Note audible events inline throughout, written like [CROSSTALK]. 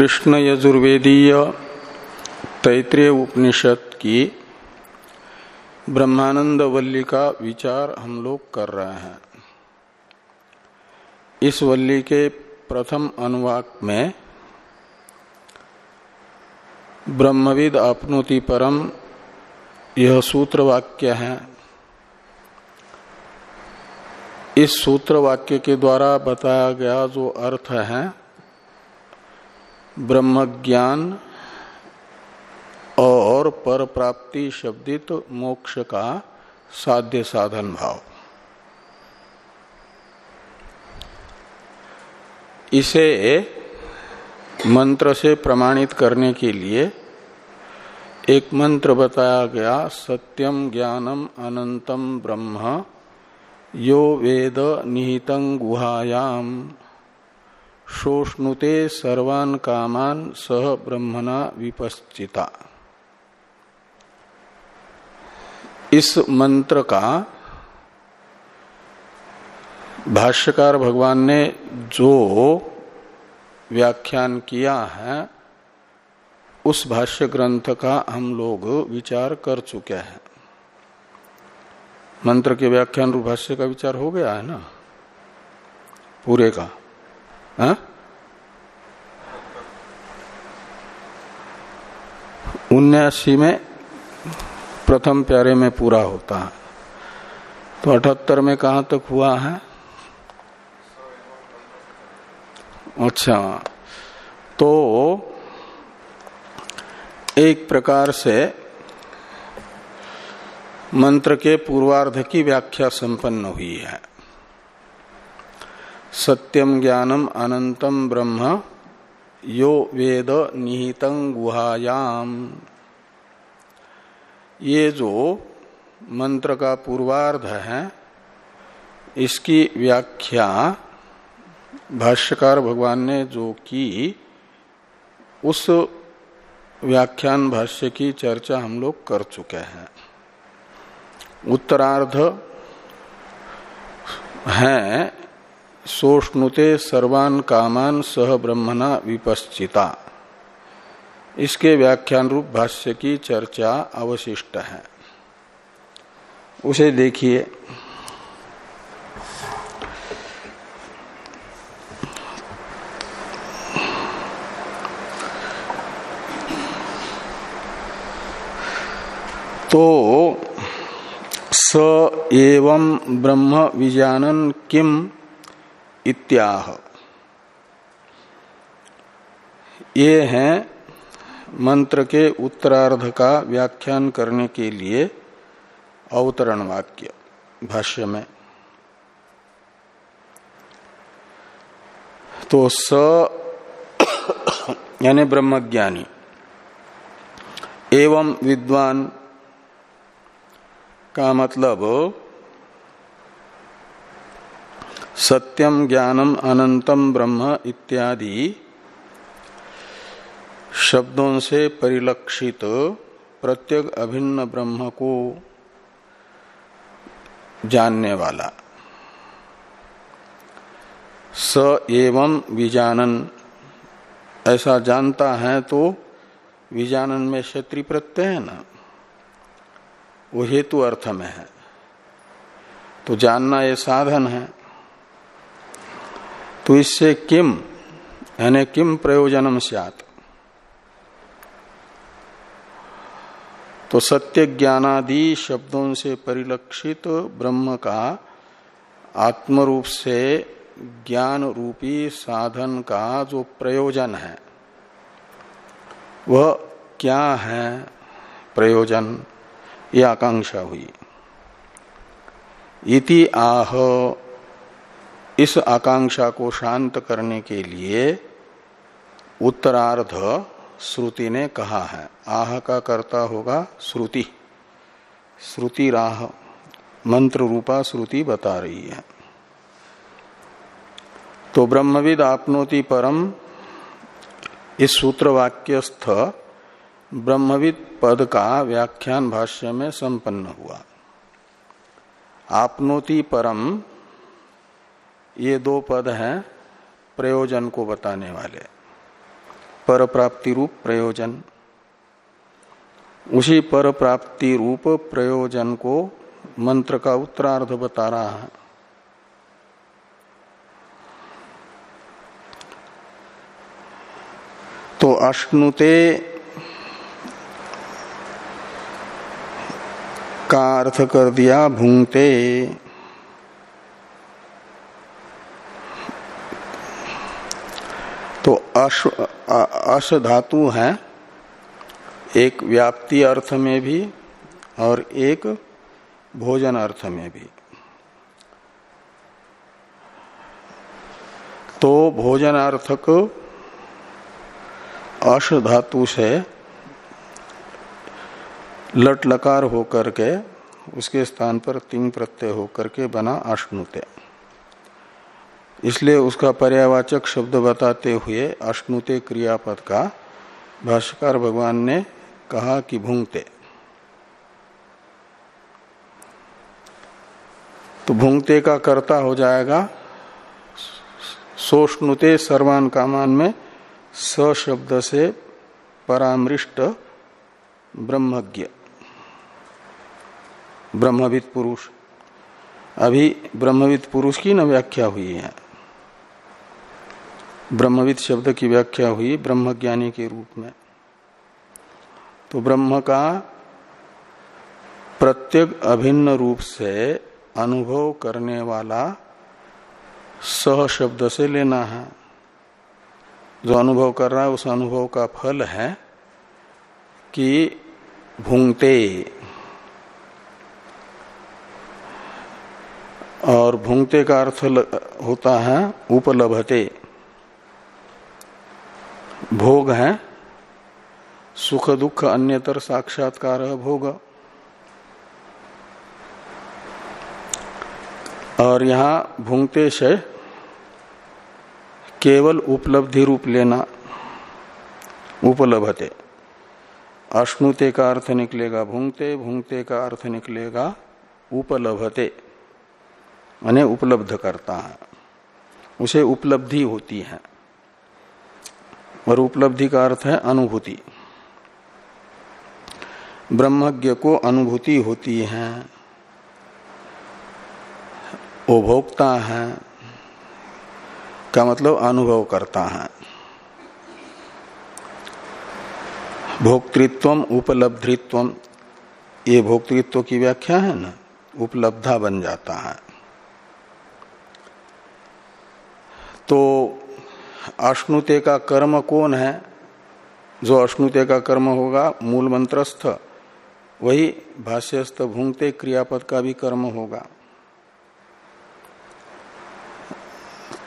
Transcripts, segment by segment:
कृष्ण यजुर्वेदीय तैतृय उपनिषद की ब्रह्मानंद वल्ली का विचार हम लोग कर रहे हैं। इस वल्ली के प्रथम अनुवाक में ब्रह्मविद अपनोति परम यह सूत्र वाक्य है। इस सूत्र वाक्य के द्वारा बताया गया जो अर्थ है ब्रह्म ज्ञान और पर प्राप्ति शब्दित मोक्ष का साध्य साधन भाव। इसे मंत्र से प्रमाणित करने के लिए एक मंत्र बताया गया सत्यम ज्ञानम अनंतम ब्रह्म, यो वेद निहितं गुहायाम। शोष्णुते सर्वान कामान सह ब्रह्मणा विपश्चिता। इस मंत्र का भाष्यकार भगवान ने जो व्याख्यान किया है, उस भाष्य ग्रंथ का हम लोग विचार कर चुके हैं। मंत्र के व्याख्यान रूप भाष्य का विचार हो गया है ना? पूरे का। हाँ? उन्यासी में प्रथम प्यारे में पूरा होता है। तो अठहत्तर में कहा तक हुआ है? अच्छा। तो एक प्रकार से मंत्र के पूर्वार्ध की व्याख्या संपन्न हुई है। सत्यम ज्ञानम अनंतम ब्रह्म यो वेद निहितं गुहायाम। ये जो मंत्र का पूर्वार्ध है, इसकी व्याख्या भाष्यकार भगवान ने जो की, उस व्याख्यान भाष्य की चर्चा हम लोग कर चुके हैं। उत्तरार्ध है सोष्णुते सर्वान कामान सह ब्रह्मणा विपश्चिता। इसके व्याख्यान रूप भाष्य की चर्चा अवशिष्ट है। उसे देखिए। तो स एवं ब्रह्म विजानन किम इत्याह। ये है मंत्र के उत्तरार्ध का व्याख्यान करने के लिए अवतरण वाक्य, भाष्य में। तो स [COUGHS] यानी ब्रह्मज्ञानी, एवं विद्वान का मतलब सत्यम ज्ञानम अनंतम ब्रह्म इत्यादि शब्दों से परिलक्षित प्रत्येक अभिन्न ब्रह्म को जानने वाला। स एवं विजानन। ऐसा जानता है तो विजानन में क्षत्रि प्रत्यय है ना? वो हेतु अर्थ में है। तो जानना ये साधन है। तो इससे किम, यानी किम प्रयोजनम सियात? तो सत्य ज्ञानादि शब्दों से परिलक्षित ब्रह्म का आत्मरूप से ज्ञान रूपी साधन का जो प्रयोजन है, वह क्या है? प्रयोजन, ये आकांक्षा हुई। इति आह इस आकांक्षा को शांत करने के लिए उत्तरार्ध श्रुति ने कहा है। आह का कर्ता होगा श्रुति। श्रुति राह, मंत्र रूपा श्रुति बता रही है। तो ब्रह्मविद आपनोति परम, इस सूत्र वाक्यस्थ ब्रह्मविद पद का व्याख्यान भाष्य में संपन्न हुआ। आपनोति परम ये दो पद हैं प्रयोजन को बताने वाले। पर प्राप्ति रूप प्रयोजन। उसी पर प्राप्ति रूप प्रयोजन को मंत्र का उत्तरार्ध बता रहा है। तो अश्नुते का अर्थ कर दिया भूंगते तो अश धातु है। एक व्याप्ति अर्थ में भी और एक भोजन अर्थ में भी। तो भोजन अर्थक अश धातु से लट लकार होकर के उसके स्थान पर तिंग प्रत्यय होकर के बना अश्नुते इसलिए उसका पर्यावाचक शब्द बताते हुए अश्नुते क्रियापद का भाष्यकार भगवान ने कहा कि भूंगते। तो भूंगते का कर्ता हो जाएगा सोष्णुते सर्वान कामान में स शब्द से परामृष्ट ब्रह्मज्ञ। ब्रह्मविद पुरुष। अभी ब्रह्मविद पुरुष की न व्याख्या हुई है। ब्रह्मविद शब्द की व्याख्या हुई ब्रह्मज्ञानी के रूप में। तो ब्रह्म का प्रत्येक अभिन्न रूप से अनुभव करने वाला सह शब्द से लेना है। जो अनुभव कर रहा है, उस अनुभव का फल है कि भूंगते। और भूंगते का अर्थ होता है उपलभते। भोग है, सुख दुख अन्यतर साक्षात्कार भोग। और यहाँ भूंगते से केवल उपलब्धि रूप लेना उपलब्धते। अश्नुते का अर्थ निकलेगा भूंगते भूंगते का अर्थ निकलेगा उपलब्धते। माने उपलब्ध करता है। उसे उपलब्धि होती है। और उपलब्धि का अर्थ है अनुभूति। ब्रह्मज्ञ को अनुभूति होती है भोगता है, का मतलब अनुभव करता है। भोक्तृत्व उपलब्धित्व ये भोक्तृत्व की व्याख्या है ना, उपलब्धा बन जाता है। तो अश्नुते का कर्म कौन है? जो अश्नुते का कर्म होगा, मूल मंत्रस्थ, वही भाष्यस्थ भूंगते क्रियापद का भी कर्म होगा।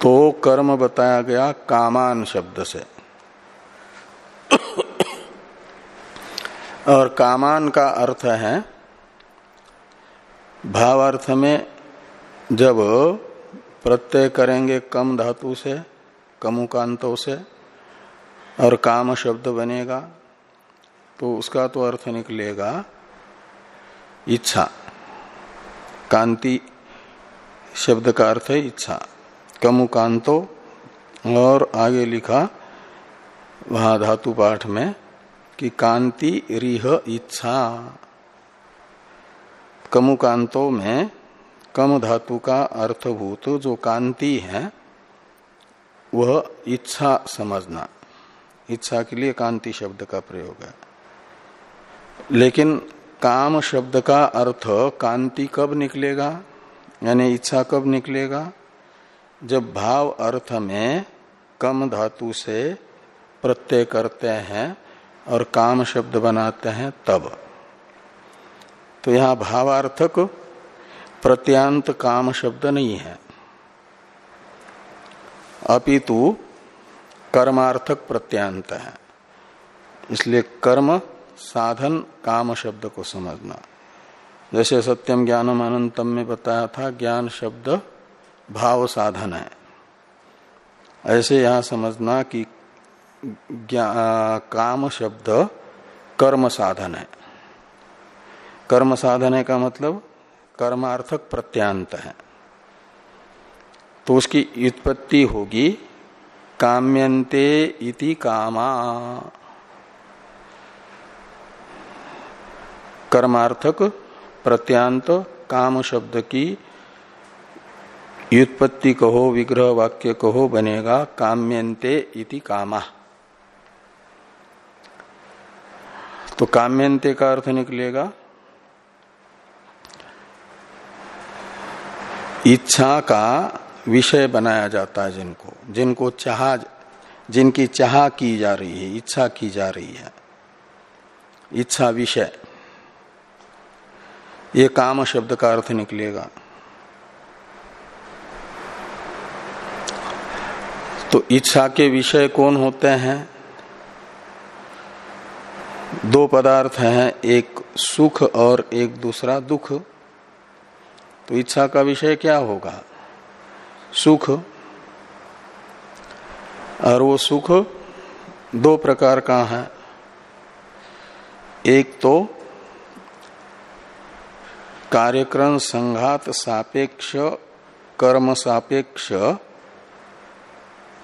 तो कर्म बताया गया कामान शब्द से। और कामान का अर्थ है, भावार्थ में जब प्रत्यय करेंगे कम धातु से कमुकांतों से और काम शब्द बनेगा तो उसका तो अर्थ निकलेगा इच्छा। कांति शब्द का अर्थ है इच्छा। कमुकांतो और आगे लिखा वहाँ धातु पाठ में कि कांति रिह इच्छा। कमुकांतो में कम धातु का अर्थभूत जो कांति है वह इच्छा समझना, इच्छा के लिए कांति शब्द का प्रयोग है। लेकिन काम शब्द का अर्थ कांति कब निकलेगा, यानी इच्छा कब निकलेगा? जब भाव अर्थ में कम धातु से प्रत्यय करते हैं और काम शब्द बनाते हैं तब। तो यहाँ भावार्थक प्रत्यांत काम शब्द नहीं है। अपितु कर्मार्थक प्रत्यांत है। इसलिए कर्म साधन काम शब्द को समझना। जैसे सत्यम ज्ञानम अनंतम में बताया था, ज्ञान शब्द भाव साधन है। ऐसे यहाँ समझना कि काम शब्द कर्म साधन है। कर्म साधन का मतलब कर्मार्थक प्रत्यांत है। तो उसकी उत्पत्ति होगी काम्यन्ते इति कामा। कर्मार्थक प्रत्यांत काम शब्द की व्युत्पत्ति कहो, विग्रह वाक्य कहो, बनेगा काम्यन्ते इति कामा। तो काम्यन्ते का अर्थ निकलेगा, इच्छा का विषय बनाया जाता है जिनको जिनको चाह, जिनकी चाह की जा रही है, इच्छा की जा रही है। इच्छा विषय। ये काम शब्द का अर्थ निकलेगा। तो इच्छा के विषय कौन होते हैं? दो पदार्थ हैं, एक सुख और एक दूसरा दुख। तो इच्छा का विषय क्या होगा? सुख और वो सुख दो प्रकार का है। एक तो कार्यक्रम संघात सापेक्ष, कर्म सापेक्ष,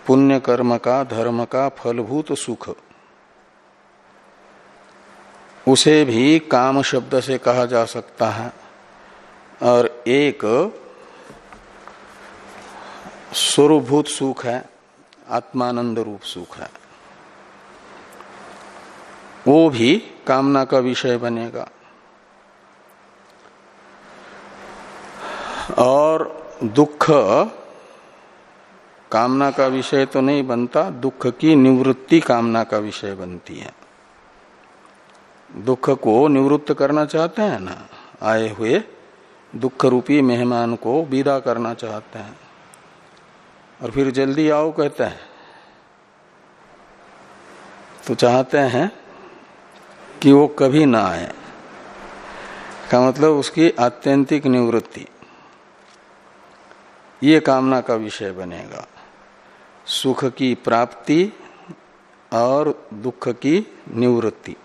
पुण्य कर्म का, धर्म का फलभूत सुख। उसे भी काम शब्द से कहा जा सकता है। और एक स्वरूभूत सुख है, आत्मानंद रूप सुख है। वो भी कामना का विषय बनेगा। और दुख, कामना का विषय तो नहीं बनता, दुख की निवृत्ति कामना का विषय बनती है। दुख को निवृत्त करना चाहते हैं ना, आए हुए दुख रूपी मेहमान को विदा करना चाहते हैं। और फिर जल्दी आओ कहते हैं। तो चाहते हैं कि वो कभी ना आए। का मतलब उसकी आत्यंतिक निवृत्ति। ये कामना का विषय बनेगा। सुख की प्राप्ति और दुख की निवृत्ति।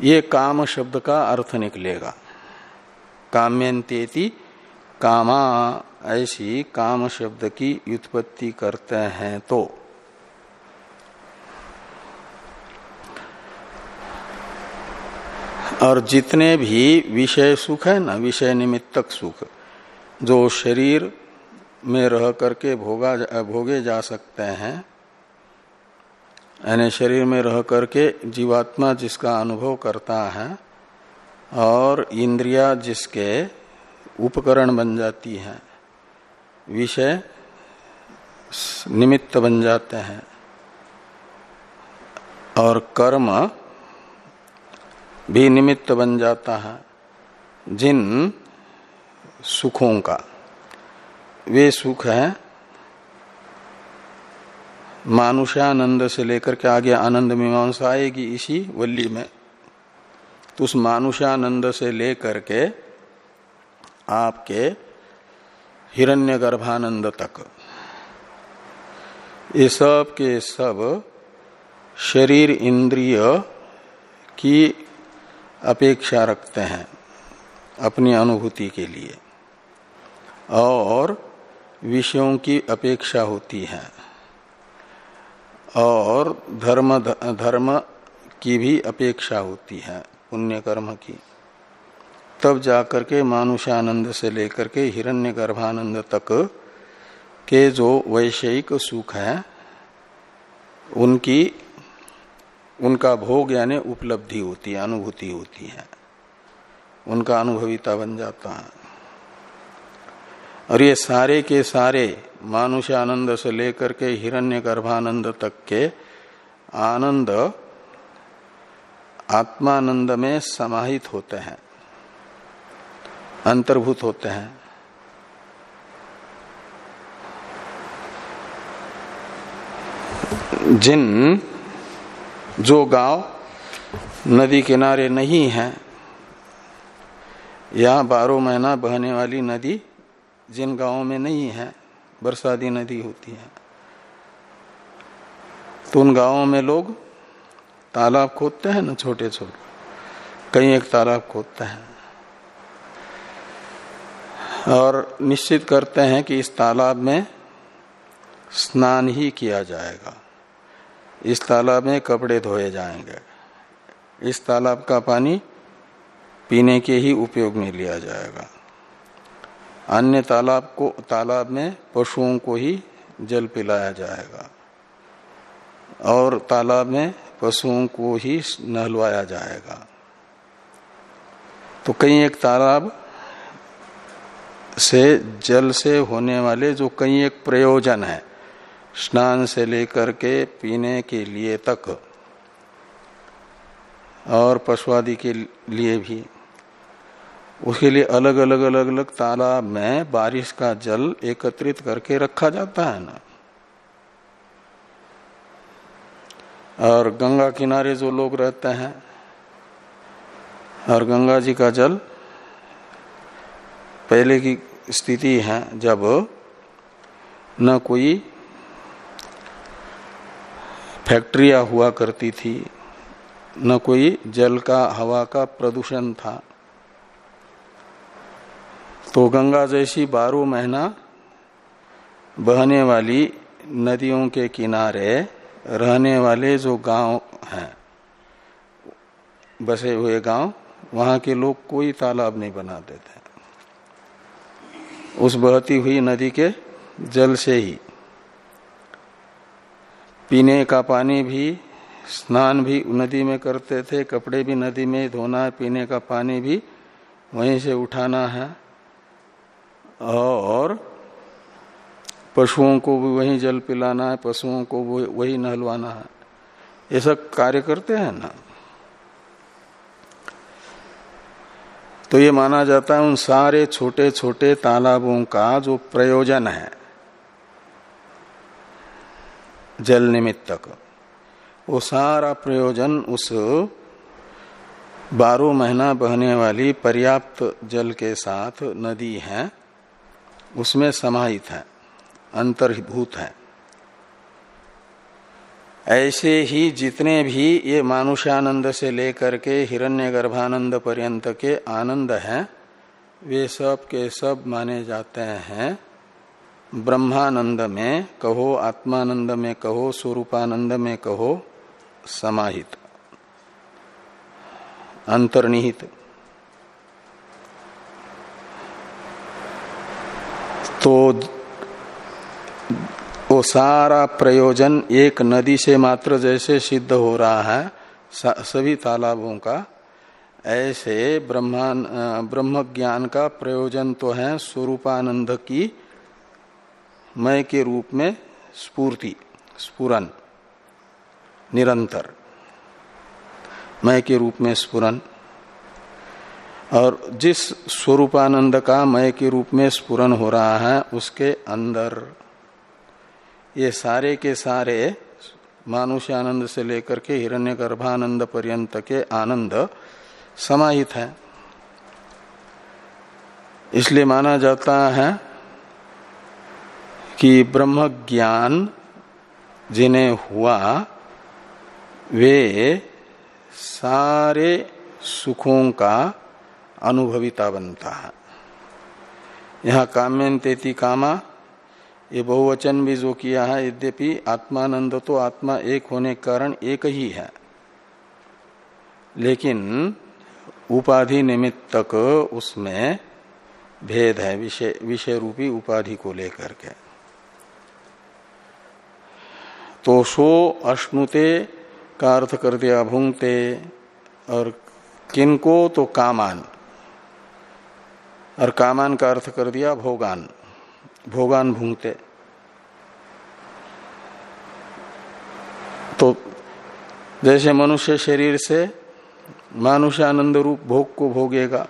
ये काम शब्द का अर्थ निकलेगा। काम्यंत्यति कामा ऐसी काम शब्द की उत्पत्ति करते हैं तो। और जितने भी विषय सुख है ना, विषय निमित्तक सुख, जो शरीर में रह करके भोगा भोगे जा सकते हैं, यानी शरीर में रह करके जीवात्मा जिसका अनुभव करता है, और इंद्रिया जिसके उपकरण बन जाती है विषय निमित्त बन जाते हैं और कर्म भी निमित्त बन जाता है जिन सुखों का। वे सुख है मानुषानंद से लेकर के आगे आनंद मीमांसा आएगी इसी वल्ली में। तो उस मानुषानंद से लेकर के आपके हिरण्य गर्भानंद तक। ये सब के सब शरीर इंद्रिय की अपेक्षा रखते हैं अपनी अनुभूति के लिए। और विषयों की अपेक्षा होती है। और धर्म धर्म की भी अपेक्षा होती है पुण्य कर्म की। तब जाकर के मानुषानंद से लेकर के हिरण्य गर्भानंद तक के जो वैषयिक सुख है, उनकी, उनका भोग यानी उपलब्धि होती है, अनुभूति होती है। उनका अनुभविता बन जाता है। और ये सारे के सारे मानुषानंद से लेकर के हिरण्य गर्भानंद तक के आनंद आत्मानंद में समाहित होते हैं। अंतर्भूत होते हैं। जिन जो गाँव नदी किनारे नहीं है, या बारह महीना बहने वाली नदी जिन गाँवों में नहीं है, बरसाती नदी होती है तो उन गाँवों में लोग तालाब खोदते हैं ना छोटे छोटे कई एक तालाब खोदते हैं। और निश्चित करते हैं कि इस तालाब में स्नान ही किया जाएगा। इस तालाब में कपड़े धोए जाएँगे। इस तालाब का पानी पीने के ही उपयोग में लिया जाएगा। अन्य तालाब को, तालाब में पशुओं को ही जल पिलाया जाएगा और तालाब में पशुओं को ही नहलवाया जाएगा। तो कई एक तालाब से, जल से होने वाले जो कई एक प्रयोजन है, स्नान से लेकर के पीने के लिए तक, और पशु आदि के लिए भी। उसके लिए अलग अलग अलग अलग तालाब में बारिश का जल एकत्रित करके रखा जाता है ना। और गंगा किनारे जो लोग रहते हैं, और गंगा जी का जल पहले की स्थिति है जब न कोई फैक्ट्रियाँ हुआ करती थी, न कोई जल का, हवा का प्रदूषण था। तो गंगा जैसी बारह महीना बहने वाली नदियों के किनारे रहने वाले जो गाँव हैं, बसे हुए गाँव, वहाँ के लोग कोई तालाब नहीं बनाते थे उस बहती हुई नदी के जल से ही। पीने का पानी भी, स्नान भी नदी में करते थे, कपड़े भी नदी में धोना है पीने का पानी भी वहीं से उठाना है। और पशुओं को भी वही जल पिलाना है, पशुओं को वही नहलवाना है। ये सब कार्य करते हैं ना। तो ये माना जाता है उन सारे छोटे छोटे तालाबों का जो प्रयोजन है। जल निमित्तक। वो सारा प्रयोजन उस बारह महीना बहने वाली पर्याप्त जल के साथ नदी है, उसमें समाहित है, अंतर्भूत है। ऐसे ही जितने भी ये मानुष्यानंद से लेकर के हिरण्य गर्भानंद पर्यंत के आनंद हैं, वे सब के सब माने जाते हैं। ब्रह्मानंद में कहो, आत्मानंद में कहो, स्वरूपानंद में कहो, समाहित, अंतर्निहित। तो वो सारा प्रयोजन एक नदी से मात्र जैसे सिद्ध हो रहा है सभी तालाबों का। ऐसे ब्रह्म ज्ञान का प्रयोजन तो है स्वरूपानंद की मय के रूप में स्पूर्ति स्पुरन निरंतर। मय के रूप में स्पुरन और जिस स्वरूपानंद का मय के रूप में स्पुरन हो रहा है, उसके अंदर ये सारे के सारे मानुष्य आनंद से लेकर के हिरण्य गर्भानंद पर्यंत के आनंद समाहित है। इसलिए माना जाता है कि ब्रह्म ज्ञान जिन्हें हुआ, वे सारे सुखों का अनुभविता बनता है। यहाँ काम्यन तेती कामा ये बहुवचन भी जो किया है, यद्यपि आत्मानंद तो आत्मा एक होने के कारण एक ही है। लेकिन उपाधि निमित्तक उसमें भेद है, विषय विषय रूपी उपाधि को लेकर के। तो सो अश्नुते का अर्थ कर दिया, भूंगते, और किनको तो कामान। और कामान का अर्थ कर दिया, भोगान। भोगान भूंगते। तो जैसे मनुष्य शरीर से मानुष्य आनंद रूप भोग को भोगेगा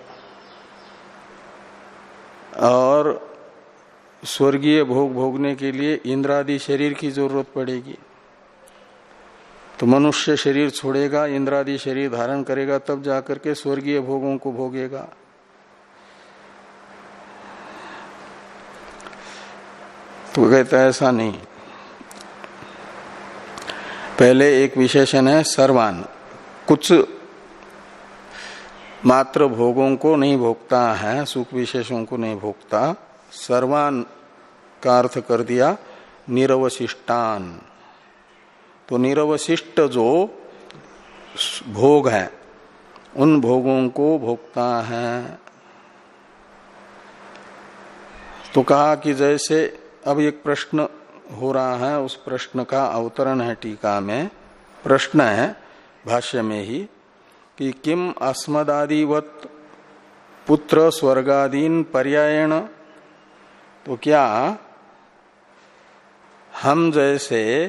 और स्वर्गीय भोग भोगने के लिए इंद्रादि शरीर की ज़रूरत पड़ेगी। तो मनुष्य शरीर छोड़ेगा, इंद्रादि शरीर धारण करेगा, तब जाकर के स्वर्गीय भोगों को भोगेगा। तो कहता ऐसा नहीं। पहले एक विशेषण है, सर्वान। कुछ मात्र भोगों को नहीं भोगता है, सुख विशेषों को नहीं भोगता। सर्वान का अर्थ कर दिया, निरवशिष्टान। तो निरवशिष्ट जो भोग है, उन भोगों को भोगता है। तो कहा कि जैसे अब एक प्रश्न हो रहा है, उस प्रश्न का अवतरण है टीका में। प्रश्न है, भाष्य में ही, कि किम अस्मदादिवत पुत्र स्वर्गादीन पर्यायण? तो क्या हम जैसे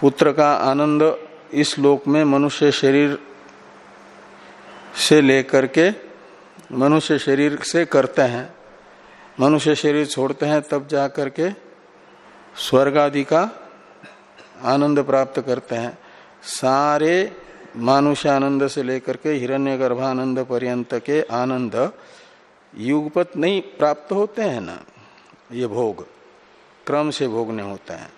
पुत्र का आनंद इस लोक में मनुष्य शरीर से लेकर के, मनुष्य शरीर से करते हैं? मनुष्य शरीर छोड़ते हैं, तब जा करके स्वर्ग आदि का आनंद प्राप्त करते हैं। सारे मानुष्य आनंद से लेकर के हिरण्य गर्भानंद पर्यंत के आनंद युगपत नहीं प्राप्त होते हैं ना, ये भोग। क्रम से भोगने होते हैं।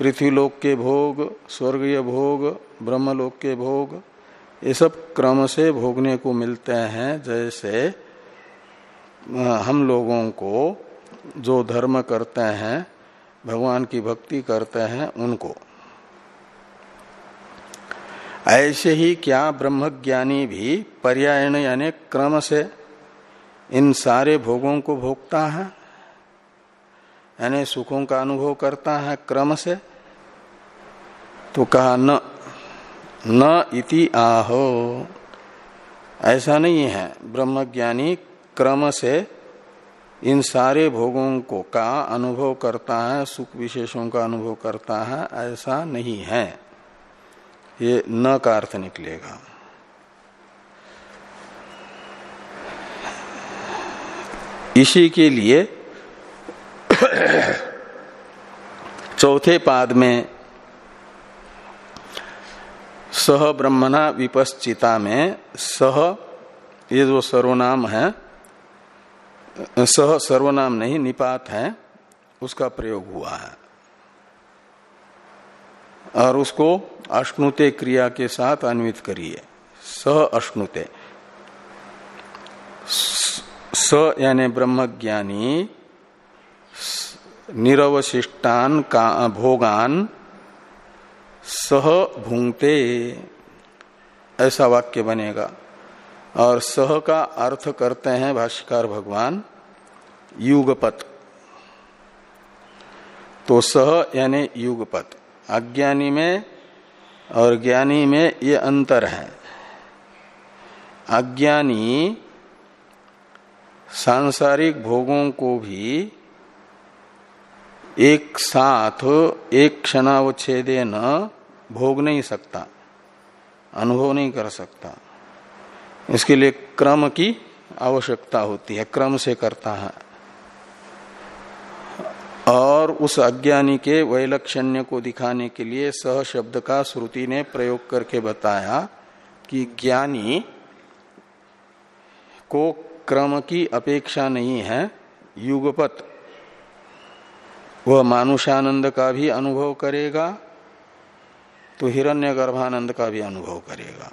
पृथ्वीलोक के भोग, स्वर्गीय भोग, ब्रह्मलोक के भोग, ये सब क्रम से भोगने को मिलते हैं, जैसे हम लोगों को जो धर्म करते हैं, भगवान की भक्ति करते हैं, उनको। ऐसे ही क्या ब्रह्मज्ञानी भी पर्यायण यानी क्रम से इन सारे भोगों को भोगता है, यानी सुखों का अनुभव करता है क्रम से तो कहा न न इति आहो। ऐसा नहीं है। ब्रह्मज्ञानी क्रम से इन सारे भोगों को का अनुभव करता है, सुख विशेषों का अनुभव करता है, ऐसा नहीं है। ये न का अर्थ निकलेगा। इसी के लिए [COUGHS] चौथे पाद में सह ब्रह्मणा विपश्चिता में सह, ये जो सर्वनाम है सह सर्वनाम नहीं, निपात है, उसका प्रयोग हुआ है। और उसको अश्नुते क्रिया के साथ अन्वित करिए। सह अश्नुते। स यानी ब्रह्मज्ञानी निरवशिष्टान का, भोगान, सह भूंगते, ऐसा वाक्य बनेगा। और सह का अर्थ करते हैं भाष्यकार भगवान, युगपत। तो सह यानी युगपत। अज्ञानी में और ज्ञानी में ये अंतर है। अज्ञानी सांसारिक भोगों को भी एक साथ, एक क्षणावच्छेदे न भोग नहीं सकता, अनुभव नहीं कर सकता। इसके लिए क्रम की आवश्यकता होती है, क्रम से करता है। और उस अज्ञानी के वैलक्षण्य को दिखाने के लिए सह शब्द का श्रुति ने प्रयोग करके बताया कि ज्ञानी को क्रम की अपेक्षा नहीं है, युगपत। वह मानुषानंद का भी अनुभव करेगा तो हिरण्य गर्भानंद का भी अनुभव करेगा।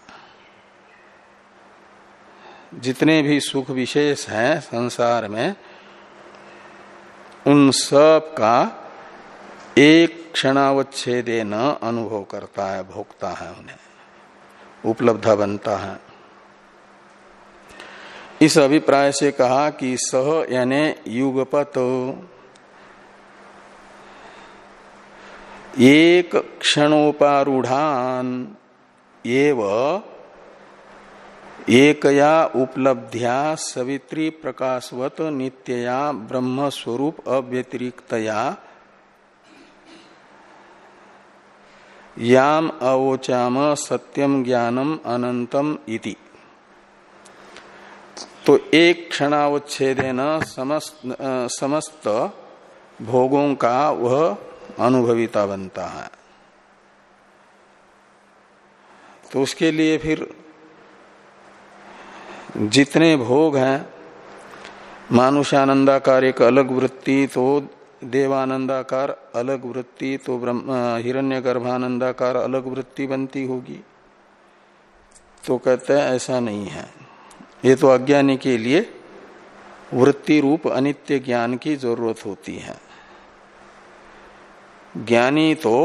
जितने भी सुख विशेष हैं संसार में, उन सब का एक क्षणावच्छेदे न अनुभव करता है, भोगता है उन्हें, उपलब्ध बनता है। इस अभिप्राय से कहा कि सह यानी युगपत, एक क्षणोपारूढ़ान एकया उपलब्धिया सवित्री प्रकाशवत नित्यया ब्रह्म स्वरूप अव्यतिरिक्तया। याम अवोचाम सत्यम ज्ञानम अनंतम इति। तो एक क्षणावच्छेदेन समस्त समस्त भोगों का वह अनुभविता बनता है। तो उसके लिए फिर जितने भोग हैं, मानुषानंदाकार एक अलग वृत्ति तो देवानंदाकार अलग वृत्ति तो हिरण्य गर्भानंदाकार अलग वृत्ति बनती होगी। तो कहते हैं, ऐसा नहीं है। ये तो अज्ञानी के लिए वृत्ति रूप अनित्य ज्ञान की ज़रूरत होती है। ज्ञानी तो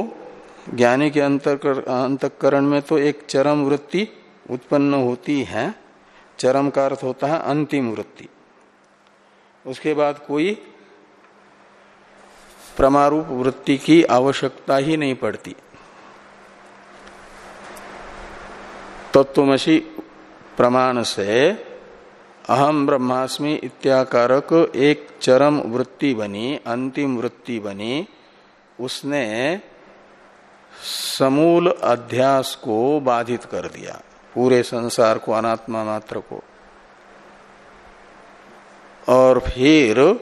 ज्ञानी के अंतकरण में तो एक चरम वृत्ति उत्पन्न होती है। चरम का अर्थ होता है अंतिम वृत्ति। उसके बाद कोई प्रमारूप वृत्ति की आवश्यकता ही नहीं पड़ती। तत्वमसी प्रमाण से अहम ब्रह्मास्मि इत्याकारक एक चरम वृत्ति बनी, अंतिम वृत्ति बनी। उसने समूल अध्यास को बाधित कर दिया। पूरे संसार को, अनात्मा मात्र को। और फिर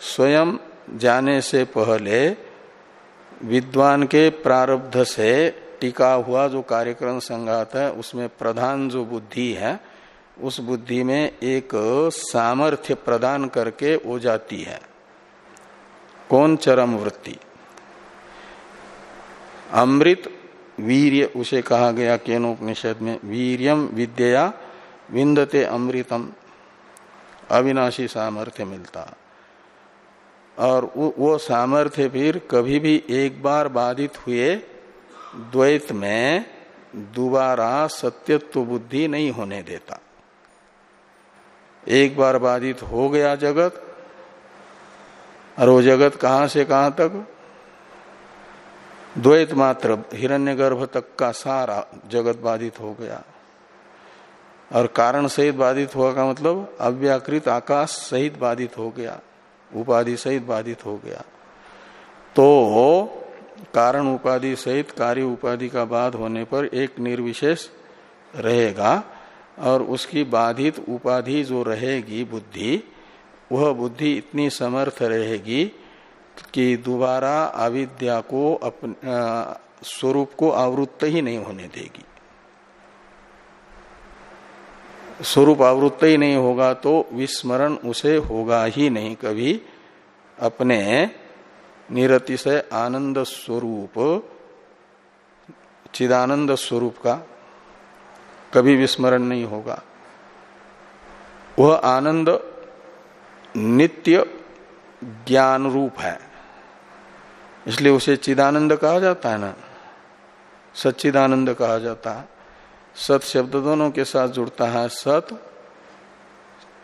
स्वयं जाने से पहले विद्वान के प्रारब्ध से टिका हुआ जो कार्यक्रम संघात है, उसमें प्रधान जो बुद्धि है, उस बुद्धि में एक सामर्थ्य प्रदान करके हो जाती है। कौन चरम वृत्ति? अमृत वीर्य, उसे कहा गया केनोपनिषद में, वीरियम विद्या विंदते अमृतम, अविनाशी सामर्थ्य मिलता। और वो सामर्थ्य फिर कभी भी एक बार बाधित हुए द्वैत में दोबारा सत्यत्व बुद्धि नहीं होने देता। एक बार बाधित हो गया जगत, और वो जगत कहाँ से कहाँ तक द्वैत मात्र हिरण्यगर्भ तक का सारा जगत बाधित हो गया। और कारण सहित बाधित हुआ का मतलब अव्याकृत आकाश सहित बाधित हो गया, उपाधि सहित बाधित हो गया। तो कारण उपाधि सहित कार्य उपाधि का बाध होने पर एक निर्विशेष रहेगा और उसकी बाधित उपाधि जो रहेगी बुद्धि, वह बुद्धि इतनी समर्थ रहेगी कि दोबारा अविद्या को अपने स्वरूप को आवृत्त ही नहीं होने देगी। स्वरूप आवृत्त ही नहीं होगा तो विस्मरण उसे होगा ही नहीं कभी। अपने निरतिशय आनंद स्वरूप, चिदानंद स्वरूप का कभी विस्मरण नहीं होगा। वह आनंद नित्य ज्ञान रूप है। इसलिए उसे चिदानंद कहा जाता है ना? सच्चिदानंद कहा जाता है। सत शब्द दोनों के साथ जुड़ता है। सत,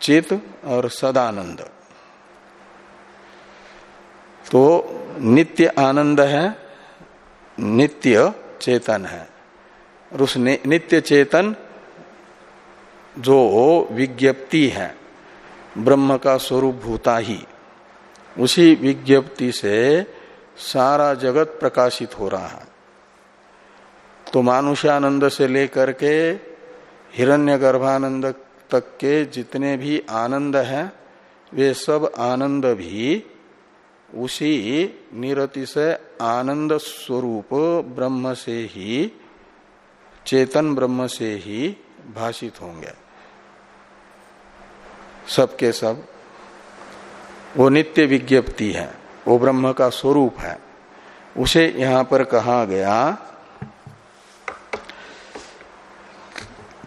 चित और सदानंद। तो नित्य आनंद है, नित्य चेतन है। और उस नित्य चेतन जो विज्ञप्ति है, ब्रह्म का स्वरूप भूता ही, उसी विज्ञप्ति से सारा जगत प्रकाशित हो रहा है। तो मानुष्यानंद से लेकर के हिरण्य गर्भानंद तक के जितने भी आनंद हैं, वे सब आनंद भी उसी निरति से आनंद स्वरूप ब्रह्म से ही, चेतन ब्रह्म से ही भाषित होंगे। सबके सब, वो नित्य विज्ञप्ति है। वो ब्रह्म का स्वरूप है। उसे यहाँ पर कहा गया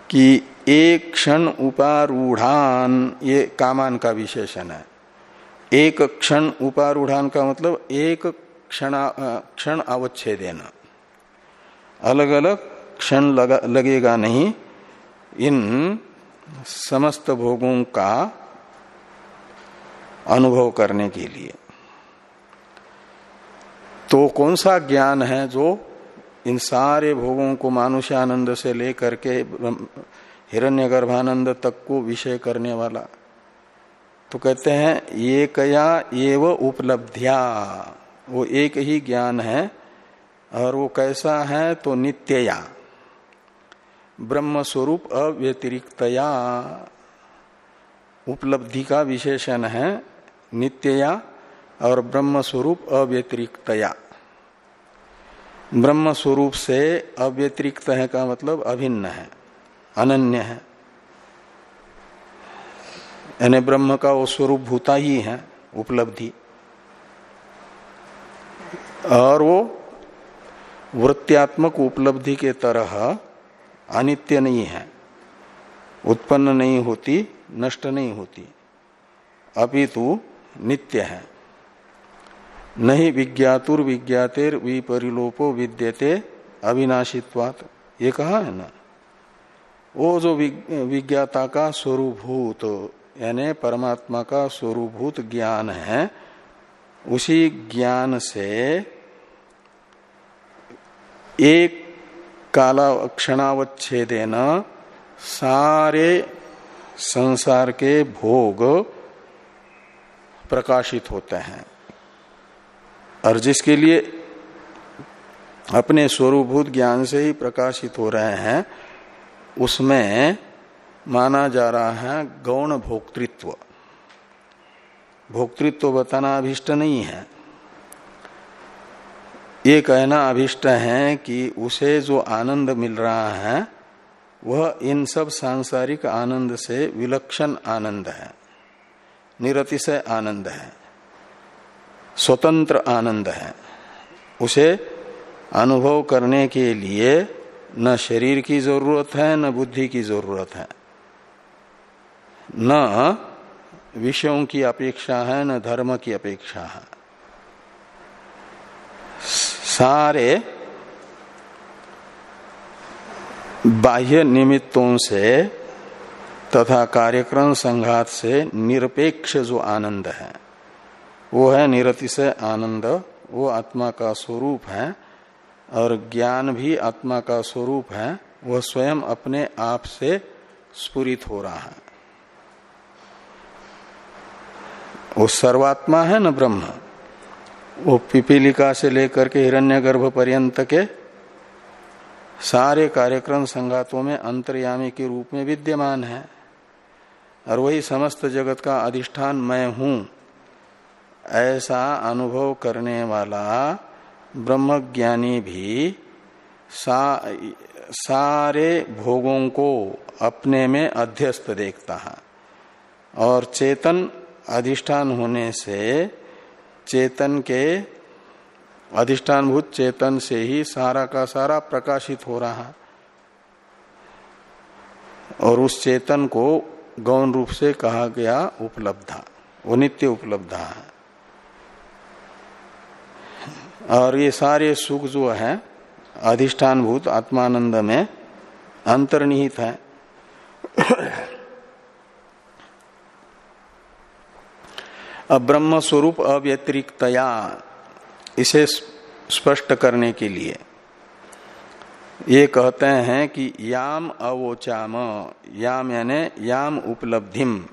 कि एक क्षण उपारूढ़ान, ये कामान का विशेषण है। एक क्षण उपारूढ़ान का मतलब एक क्षण क्षण अवच्छे देना अलग अलग क्षण लगेगा नहीं। इन समस्त भोगों का अनुभव करने के लिए। तो कौन सा ज्ञान है जो इन सारे भोगों को मानुष्यानंद से लेकर के हिरण्य गर्भानंद तक को विषय करने वाला? तो कहते हैं ये कया एव उपलब्धिया। वो एक ही ज्ञान है, और वो कैसा है तो नित्यया। ब्रह्म स्वरूप अव्यतिरिक्तया। उपलब्धि का विशेषण है, नित्यया और ब्रह्म स्वरूप अव्यतिरिक्तया। ब्रह्म स्वरूप से अव्यतिरिक्त है का मतलब अभिन्न है, अनन्य है। यानी ब्रह्म का वो स्वरूप भूता ही है, उपलब्धि। और वो वृत्त्यात्मक उपलब्धि के तरह अनित्य नहीं है, उत्पन्न नहीं होती, नष्ट नहीं होती, अपितु नित्य है। नहीं विज्ञातुर विज्ञातेर विपरिलोपो विद्यते अविनाशित्वात। ये कहा है ना? वो जो विज्ञाता का स्वरूभूत, यानी परमात्मा का स्वरूभूत ज्ञान है, उसी ज्ञान से एक काला क्षणावच्छेदेन सारे संसार के भोग प्रकाशित होते हैं। और जिसके लिए अपने स्वरूभूत ज्ञान से ही प्रकाशित हो रहे हैं, उसमें माना जा रहा है गौण भोक्तृत्व। भोक्तृत्व बताना अभिष्ट नहीं है। ये कहना अभिष्ट है कि उसे जो आनंद मिल रहा है, वह इन सब सांसारिक आनंद से विलक्षण आनंद है, निरतिशय आनंद है। स्वतंत्र आनंद है। उसे अनुभव करने के लिए न शरीर की ज़रूरत है, न बुद्धि की ज़रूरत है। न विषयों की अपेक्षा है, न धर्म की अपेक्षा है। सारे बाह्य निमित्तों से तथा कार्यक्रम संघात से निरपेक्ष जो आनंद है। वो है निरति से आनंद, वो आत्मा का स्वरूप है, और ज्ञान भी आत्मा का स्वरूप है वह स्वयं अपने आप से स्पुरित हो रहा है। वो सर्वात्मा है न ब्रह्म। वो पिपीलिका से लेकर के हिरण्यगर्भ पर्यंत के सारे कार्यक्रम संगातों में अंतर्यामी के रूप में विद्यमान है, और वही समस्त जगत का अधिष्ठान मैं हूँ। ऐसा अनुभव करने वाला ब्रह्मज्ञानी भी सा, सारे भोगों को अपने में अध्यस्त देखता है। और चेतन अधिष्ठान होने से चेतन के अधिष्ठानभूत चेतन से ही सारा का सारा प्रकाशित हो रहा और उस चेतन को गौण रूप से कहा गया उपलब्धा वो नित्य उपलब्धा है। और ये सारे सुख जो है अधिष्ठान भूत आत्मानंद में अंतर्निहित है। अब ब्रह्म स्वरूप अव्यतिरिक्तया इसे स्पष्ट करने के लिए ये कहते हैं कि याम अवोचाम, याम यानी याम उपलब्धिम,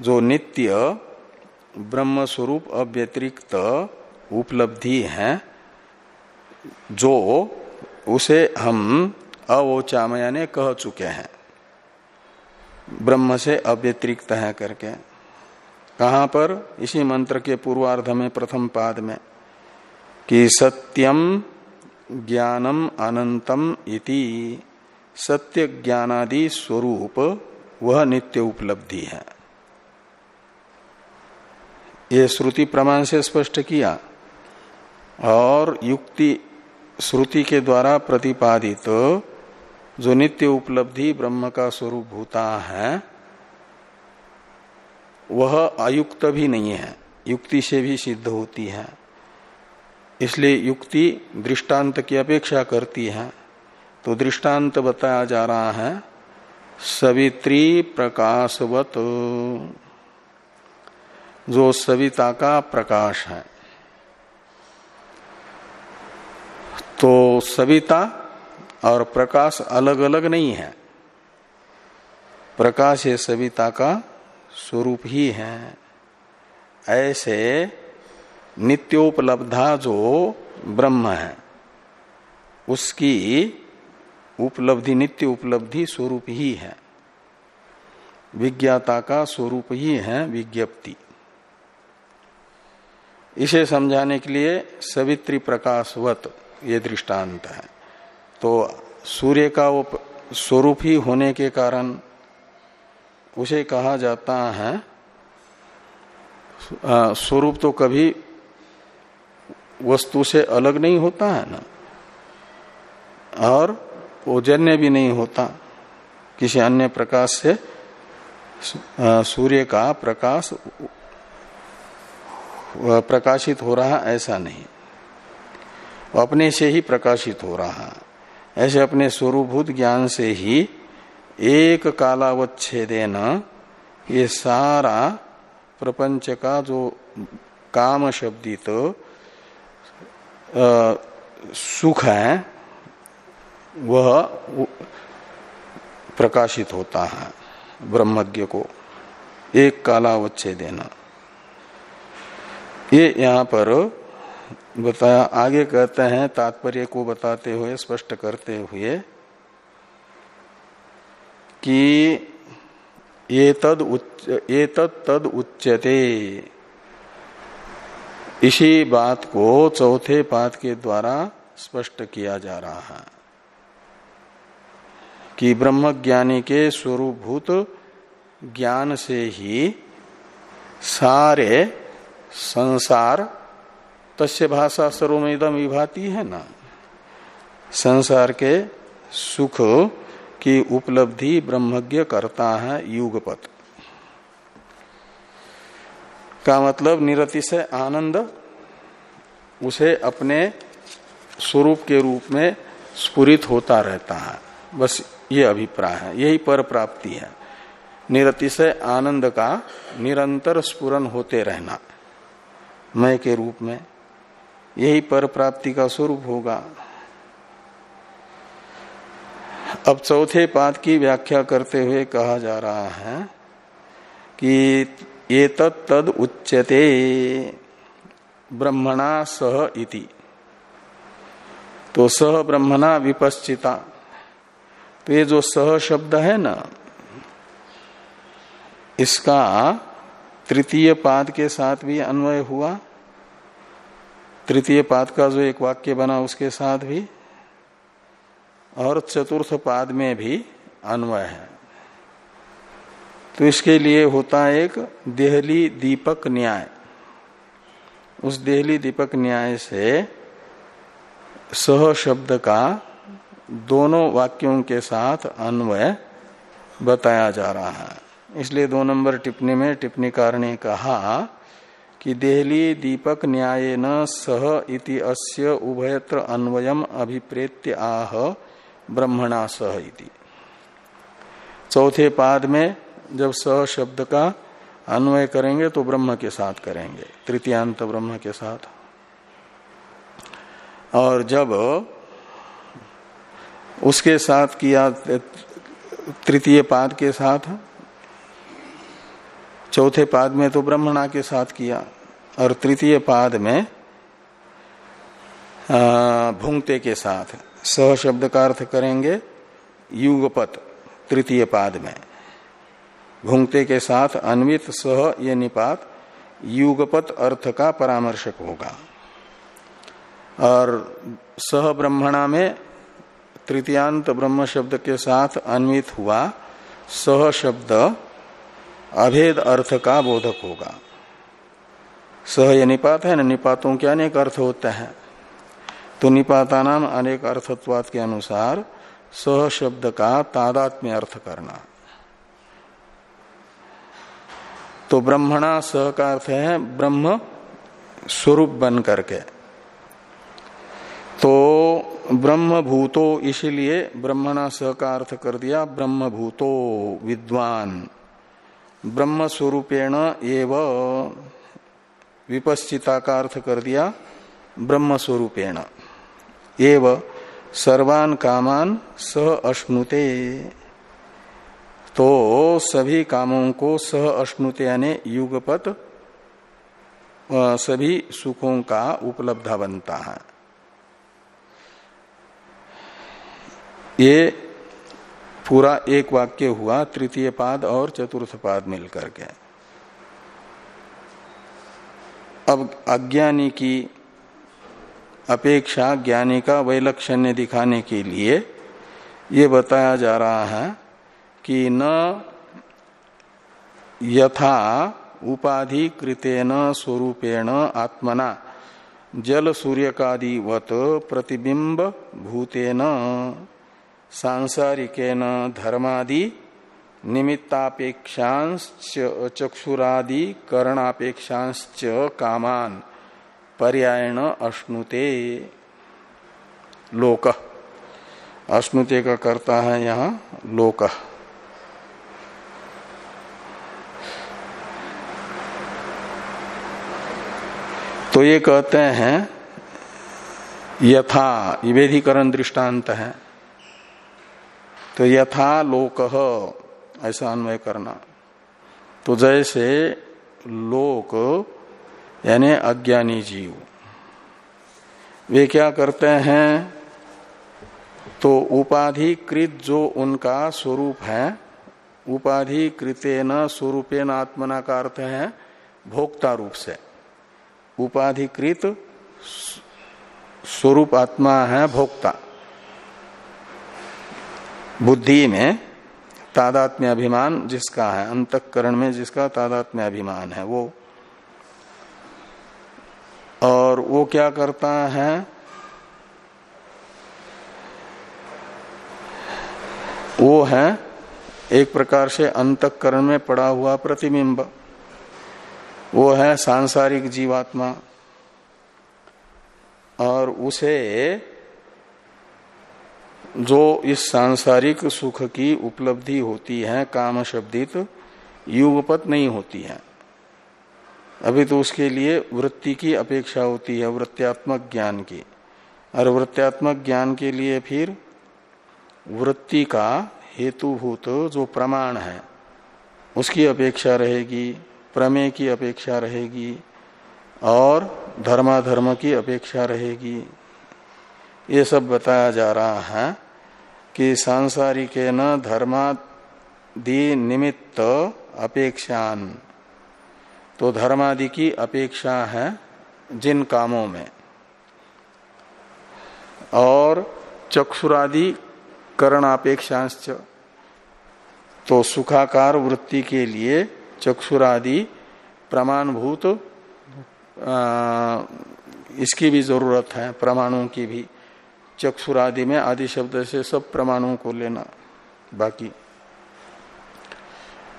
जो नित्य ब्रह्म स्वरूप अव्यतिरिक्त उपलब्धि है, जो उसे हम अवोचाम यानी कह चुके हैं। ब्रह्म से अव्यतिरिक्त है करके। कहा पर? इसी मंत्र के पूर्वार्ध में, प्रथम पाद में, कि सत्यम ज्ञानम अनंतम इति, सत्य ज्ञानादि स्वरूप, वह नित्य उपलब्धि है। ये श्रुति प्रमाण से स्पष्ट किया। और युक्ति श्रुति के द्वारा प्रतिपादित तो जो नित्य उपलब्धि ब्रह्म का स्वरूप भूता है, वह अयुक्त भी नहीं है। युक्ति से भी सिद्ध होती है। इसलिए युक्ति दृष्टांत की अपेक्षा करती है। तो दृष्टांत बताया जा रहा है, सवित्री प्रकाशवत। जो सविता का प्रकाश है। तो सविता और प्रकाश अलग अलग नहीं है। प्रकाश ये सविता का स्वरूप ही है। ऐसे नित्योपलब्धा जो ब्रह्म है, उसकी उपलब्धि, नित्य उपलब्धि स्वरूप ही है। विज्ञाता का स्वरूप ही है विज्ञप्ति। इसे समझाने के लिए सवित्री प्रकाशवत ये दृष्टांत है। तो सूर्य का वो स्वरूप ही होने के कारण उसे कहा जाता है स्वरूप तो कभी वस्तु से अलग नहीं होता है ना। और ओजन्य भी नहीं होता। किसी अन्य प्रकाश से सूर्य का प्रकाश प्रकाशित हो रहा ऐसा नहीं। अपने से ही प्रकाशित हो रहा है। ऐसे अपने स्वरूभूत ज्ञान से ही एक कालावच्छेदेन ये सारा प्रपंच का जो काम शब्दित सुख है, वह प्रकाशित होता है ब्रह्मज्ञ को। एक कालावच्छे देना ये यहाँ पर बताया आगे कहते हैं, तात्पर्य को बताते हुए, स्पष्ट करते हुए कि ये तद तद उच्चते इसी बात को चौथे पाद के द्वारा स्पष्ट किया जा रहा है कि ब्रह्म ज्ञानी के स्वरूपभूत ज्ञान से ही सारे संसार तस्य भाषा सर्वमेदम विभाती है ना? संसार के सुख की उपलब्धि ब्रह्मज्ञ करता है युगपत। का मतलब निरति से आनंद, उसे अपने स्वरूप के रूप में स्फुरित होता रहता है। बस ये अभिप्राय है, यही पर प्राप्ति है। निरतिशय आनंद का निरंतर स्पुरन होते रहना मैं के रूप में। यही पर प्राप्ति का स्वरूप होगा। अब चौथे पाद की व्याख्या करते हुए कहा जा रहा है कि ये तद उच्यते, ब्रह्मणा सह इति। तो सह ब्रह्मणा विपश्चिता। तो ये जो सह शब्द है ना, इसका तृतीय पाद के साथ भी अन्वय हुआ। तृतीय पाद का जो एक वाक्य बना उसके साथ भी, और चतुर्थ पाद में भी अन्वय है। तो इसके लिए होता है एक देहली दीपक न्याय। उस देहली दीपक न्याय से सह शब्द का दोनों वाक्यों के साथ अन्वय बताया जा रहा है। इसलिए दो नंबर टिप्पणी में टिप्पणीकार ने कहा कि देहली दीपक न्याय न सह इति अस्य उभयत्र अन्वयम अभिप्रेत्य आह ब्रह्मणा सह इति। चौथे पाद में जब सह शब्द का अन्वय करेंगे तो ब्रह्म के साथ करेंगे, तृतीयांत ब्रह्म के साथ। और जब उसके साथ किया, तृतीय पाद के साथ चौथे पाद में तो ब्रह्मणा के साथ किया। और तृतीय पाद में भूंगते के साथ। सह शब्द का अर्थ करेंगे युगपत, तृतीय पाद में। भूंगते के साथ अन्वित सह ये निपात युगपत अर्थ का परामर्शक होगा। और सह ब्रह्मणा में तृतीयांत ब्रह्म शब्द के साथ अन्वित हुआ। सह शब्द अभेद अर्थ का बोधक होगा। सह ये निपात है, ना निपातों के अनेक अर्थ होते हैं। तो निपाता नाम अनेक अर्थत्वाद के अनुसार सह शब्द का तादात्म्य अर्थ करना। तो ब्रह्मणा सह का अर्थ है ब्रह्म स्वरूप बन करके। तो ब्रह्म भूतो इसलिए ब्रह्मणा सह का अर्थ कर दिया ब्रह्म भूतो विद्वान। ब्रह्म स्वरूपेण एव विपश्चिता का अर्थ कर दिया ब्रह्म स्वरूपेण एव सर्वान कामान सह अश्नुते। तो सभी कामों को सह अश्नुते यानी युगपत सभी सुखों का उपलब्ध बनता है। ये पूरा एक वाक्य हुआ, तृतीय पाद और चतुर्थ पाद मिलकर के। अब अज्ञानी की अपेक्षा, ज्ञानी का वैलक्षण्य दिखाने के लिए ये बताया जा रहा है कि न यथा उपाधि कृतेन स्वरूपेण आत्मना, जल सूर्य सूर्यकादिवत प्रतिबिंब भूतेन सांसारिकेन धर्मादि निमित्तापेक्षांश चक्षुरादि करणापेक्षांश कामान। पर्यायण अश्नुते। लोक। अश्नुते का करता है यहाँ लोक। तो ये कहते हैं, यथा विभेदीकरण दृष्टांत है। तो यथा लोक, ऐसा अन्वय करना। तो जैसे लोक, यानी अज्ञानी जीव, वे क्या करते हैं? तो उपाधिकृत जो उनका स्वरूप है, उपाधिकृतेन स्वरूपेन आत्मना का अर्थ है भोक्ता रूप से। उपाधिकृत स्वरूप आत्मा है भोक्ता। बुद्धि में तादात्म्य अभिमान जिसका है, अंतकरण में जिसका तादात्म्य अभिमान है, वो। और वो क्या करता है? वो है एक प्रकार से अंतकरण में पड़ा हुआ प्रतिबिंब। वो है सांसारिक जीवात्मा। और उसे जो इस सांसारिक सुख की उपलब्धि होती है, काम शब्दित, युगपत नहीं होती है। अभी तो उसके लिए वृत्ति की अपेक्षा होती है, वृत्त्यात्मक ज्ञान की। और वृत्त्यात्मक ज्ञान के लिए फिर वृत्ति का हेतुभूत जो प्रमाण है, उसकी अपेक्षा रहेगी, प्रमेय की अपेक्षा रहेगी और धर्माधर्म की अपेक्षा रहेगी। ये सब बताया जा रहा है कि सांसारिक न धर्मादि निमित्त अपेक्षान। तो धर्मादि की अपेक्षा है जिन कामों में। और चक्षुरादि करणापेक्षांश तो सुखाकार वृत्ति के लिए चक्षुरादि प्रमाणभूत इसकी भी ज़रूरत है, प्रमाणों की भी। चक्षुरादि में आदि शब्द से सब प्रमाणों को लेना बाकी।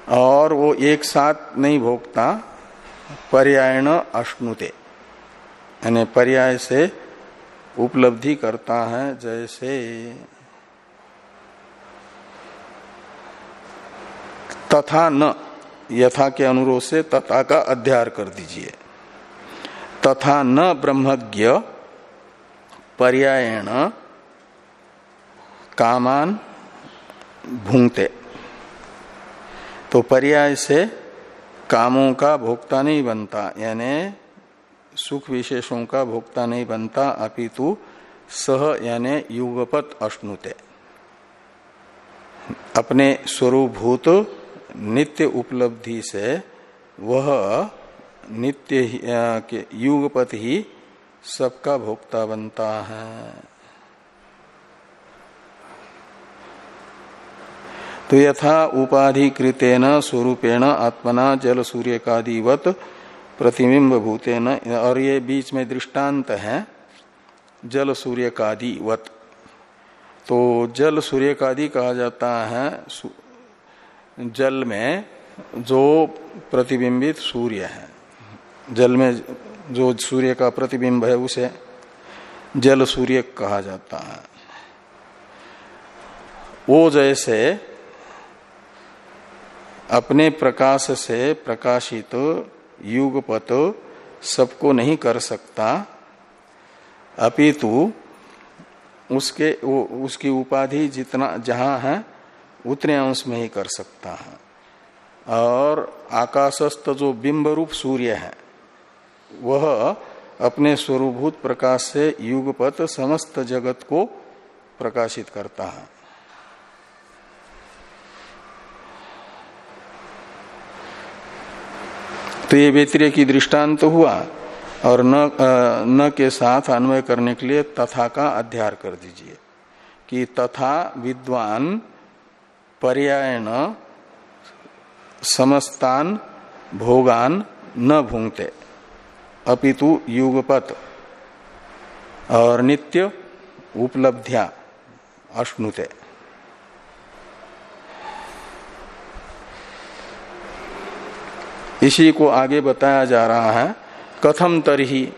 और वो एक साथ नहीं भोगता, पर्यायण अश्नुते। यानी पर्याय से उपलब्धि करता है जैसे। तथा न, यथा के अनुरोध से तथा का अध्यार कर दीजिए। तथा न ब्रह्मज्ञ पर्यायण कामान भूंगते। तो पर्याय से कामों का भोक्ता नहीं बनता, यानी सुख विशेषों का भोक्ता नहीं बनता, अपितु सह, यानी युगपत अश्नुते। अपने स्वरूभूत नित्य उपलब्धि से वह नित्य युगपत ही सबका भोक्ता बनता है। तो यथा उपाधिकृतेन स्वरूपेण आत्मना जल सूर्य कादिवत प्रतिबिंब भूतेन और ये बीच में दृष्टांत है जल सूर्य कादिवत तो जल सूर्य कादि कहा जाता है जल में जो प्रतिबिंबित सूर्य है, जल में जो सूर्य का प्रतिबिंब है उसे जल सूर्य कहा जाता है। वो जैसे अपने प्रकाश से प्रकाशित युगपत सबको नहीं कर सकता, अपितु उसके, वो, उसकी उपाधि जितना, जहाँ है, उतने अंश में ही कर सकता है। और आकाशस्थ जो बिंब रूप सूर्य है वह अपने स्वरूभूत प्रकाश से युगपत समस्त जगत को प्रकाशित करता है। तो ये व्यतिरय की दृष्टांत तो हुआ और न न के साथ अन्वय करने के लिए तथा का अध्यार कर दीजिए कि तथा विद्वान पर्यायण समस्तान भोगान न भूंगते। अपितु युगपत। और नित्य उपलब्धिया, अश्नुते। इसी को आगे बताया जा रहा है, कथम तरही,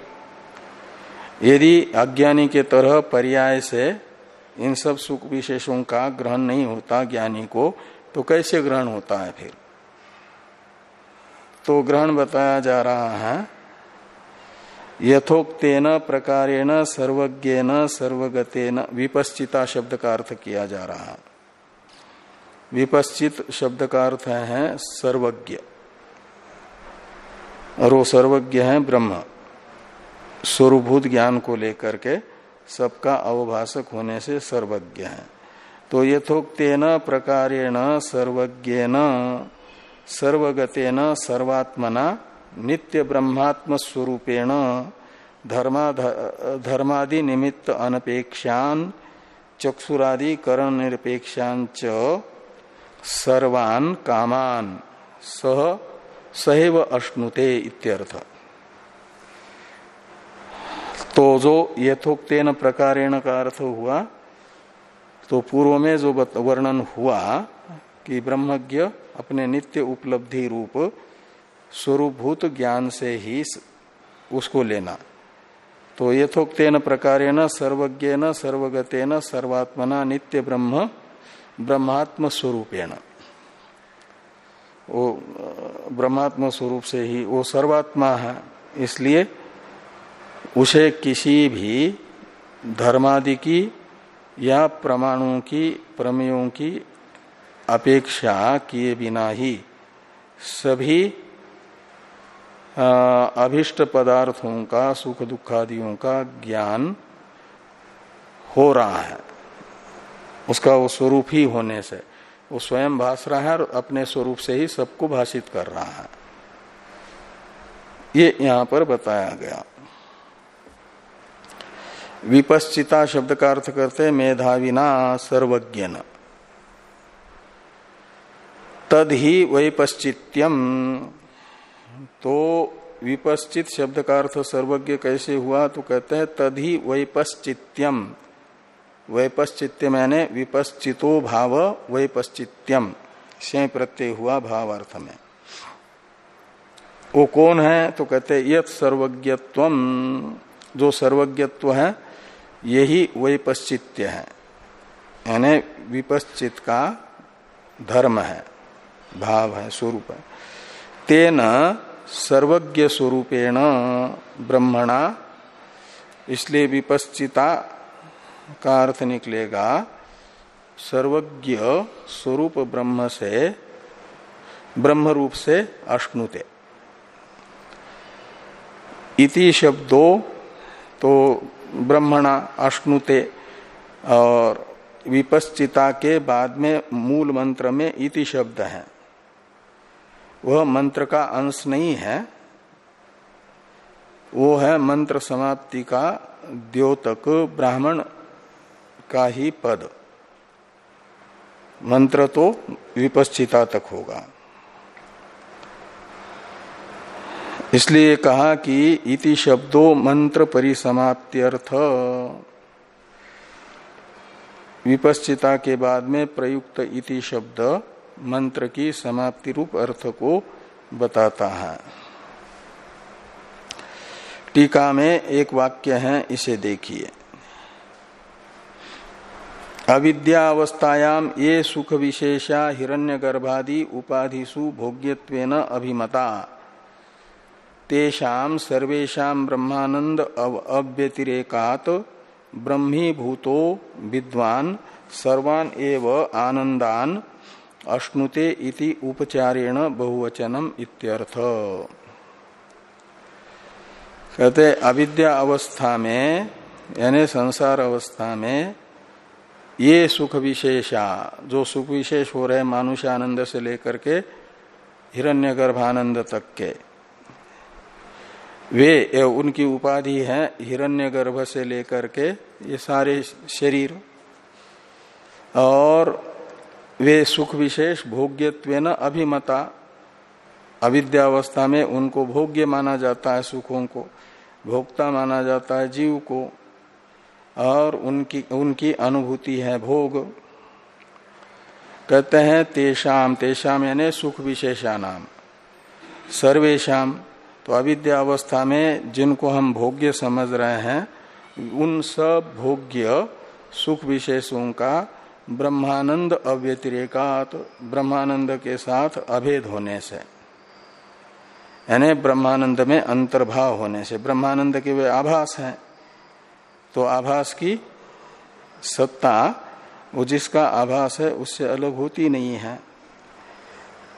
यदि अज्ञानी के तरह पर्याय से इन सब सुख विशेषों का ग्रहण नहीं होता ज्ञानी को तो कैसे ग्रहण होता है फिर? तो ग्रहण बताया जा रहा है यथोक्तेन प्रकारेण सर्वज्ञेन सर्वगतेन विपश्चिता शब्द का अर्थ किया जा रहा विपश्चित शब्द का अर्थ है सर्वज्ञ। और वो सर्वज्ञ है ब्रह्म। स्वरूभूत ज्ञान को लेकर के सबका अवभाषक होने से सर्वज्ञ है। तो यथोक्तेन प्रकारेण सर्वज्ञेन सर्वगतेन सर्वात्मना नित्य ब्रह्मात्म स्वरूपेण धर्मा धर्मादि निमित्त अनपेक्षान, चक्षुरादि करण निरपेक्षान च सर्वान कामान, सह, सहैव अश्नुते इत्यर्थ। तो जो यथोक्तेन प्रकारेण का अर्थ हुआ तो पूर्व में जो वर्णन हुआ कि ब्रह्मज्ञ अपने नित्य उपलब्धि रूप स्वरूपभूत ज्ञान से ही उसको लेना। तो यथोक्तेन प्रकारेण सर्वज्ञेन सर्वगतेन सर्वात्मना नित्य ब्रह्म ब्रह्मात्म स्वरूपेण वो ब्रह्मात्म स्वरूप से ही वो सर्वात्मा है, इसलिए उसे किसी भी धर्मादि की या प्रमाणों की, प्रमेयों की अपेक्षा किए बिना ही सभी अभिष्ट पदार्थों का, सुख दुखादियों का ज्ञान हो रहा है। उसका वो स्वरूप ही होने से, वो स्वयं भाष रहा है और अपने स्वरूप से ही सबको भाषित कर रहा है। ये यहाँ पर बताया गया। विपश्चिता शब्द का अर्थ करते मेधाविना सर्वज्ञ तद ही वैपश्चित्यम तो विपश्चित शब्द का अर्थ सर्वज्ञ कैसे हुआ तो कहते हैं, तद वैपश्चित्यम। वैपश्चित्य मैंने विपश्चितो भाव, वैपश्चित्यम। से प्रत्यय हुआ भाव अर्थ में। वो कौन है? तो कहते हैं यथ सर्वज्ञत्व। जो सर्वज्ञत्व है, यही वैपश्चित्य है। यानी विपश्चित का धर्म है, भाव है, स्वरूप है। तेन सर्वज्ञ स्वरूपेण ब्रह्मणा। इसलिए विपश्चिता का अर्थ निकलेगा सर्वज्ञ स्वरूप ब्रह्म से ब्रह्म रूप से अश्नुते। इति शब्दों तो ब्रह्मणा, अश्नुते और विपश्चिता के बाद में मूल मंत्र में इति शब्द है। वह मंत्र का अंश नहीं है। वो है मंत्र समाप्ति का द्योतक ब्राह्मण का ही पद। मंत्र तो विपश्चिता तक होगा। इसलिए कहा कि इति शब्दों मंत्र परिसमाप्त्यर्थ। विपश्चिता के बाद में प्रयुक्त इति शब्द मंत्र की समाप्ति रूप अर्थ को बताता है। टीका में एक वाक्य है, इसे देखिए। अविद्यावस्थायाम ये सुख विशेषा हिरण्यगर्भादि उपाधिषु भोग्यत्वेन अभिमता। तेषाम सर्वेशा ब्रह्मानंद अव्यतिरेकात ब्रह्मीभूतो विद्वान सर्वान एव आनंदान अश्नुते इति उपचारेण बहुवचनम इत्यर्थ। कहते, अविद्या अवस्था में, यानी संसार अवस्था में, ये सुख विशेषा, जो सुख विशेष हो रहे मानुष आनंद से लेकर के हिरण्यगर्भानंद तक के, वे उनकी उपाधि है हिरण्यगर्भ से लेकर के ये सारे शरीर। और वे सुख विशेष भोग्यत्व न अभिमता। अविद्यावस्था में उनको भोग्य माना जाता है सुखों को, भोक्ता माना जाता है जीव को, और उनकी उनकी अनुभूति है भोग। कहते हैं तेषाम तेषाम यानी सुख विशेषा नाम सर्वेशम तो अविद्या अवस्था में जिनको हम भोग्य समझ रहे हैं, उन सब भोग्य सुख विशेषों का ब्रह्मानंद अव्यतिरेकात, ब्रह्मानंद के साथ अभेद होने से, यानी ब्रह्मानंद में अंतर्भाव होने से, ब्रह्मानंद के वे आभास है तो आभास की सत्ता, वो जिसका आभास है, उससे अलग होती नहीं है।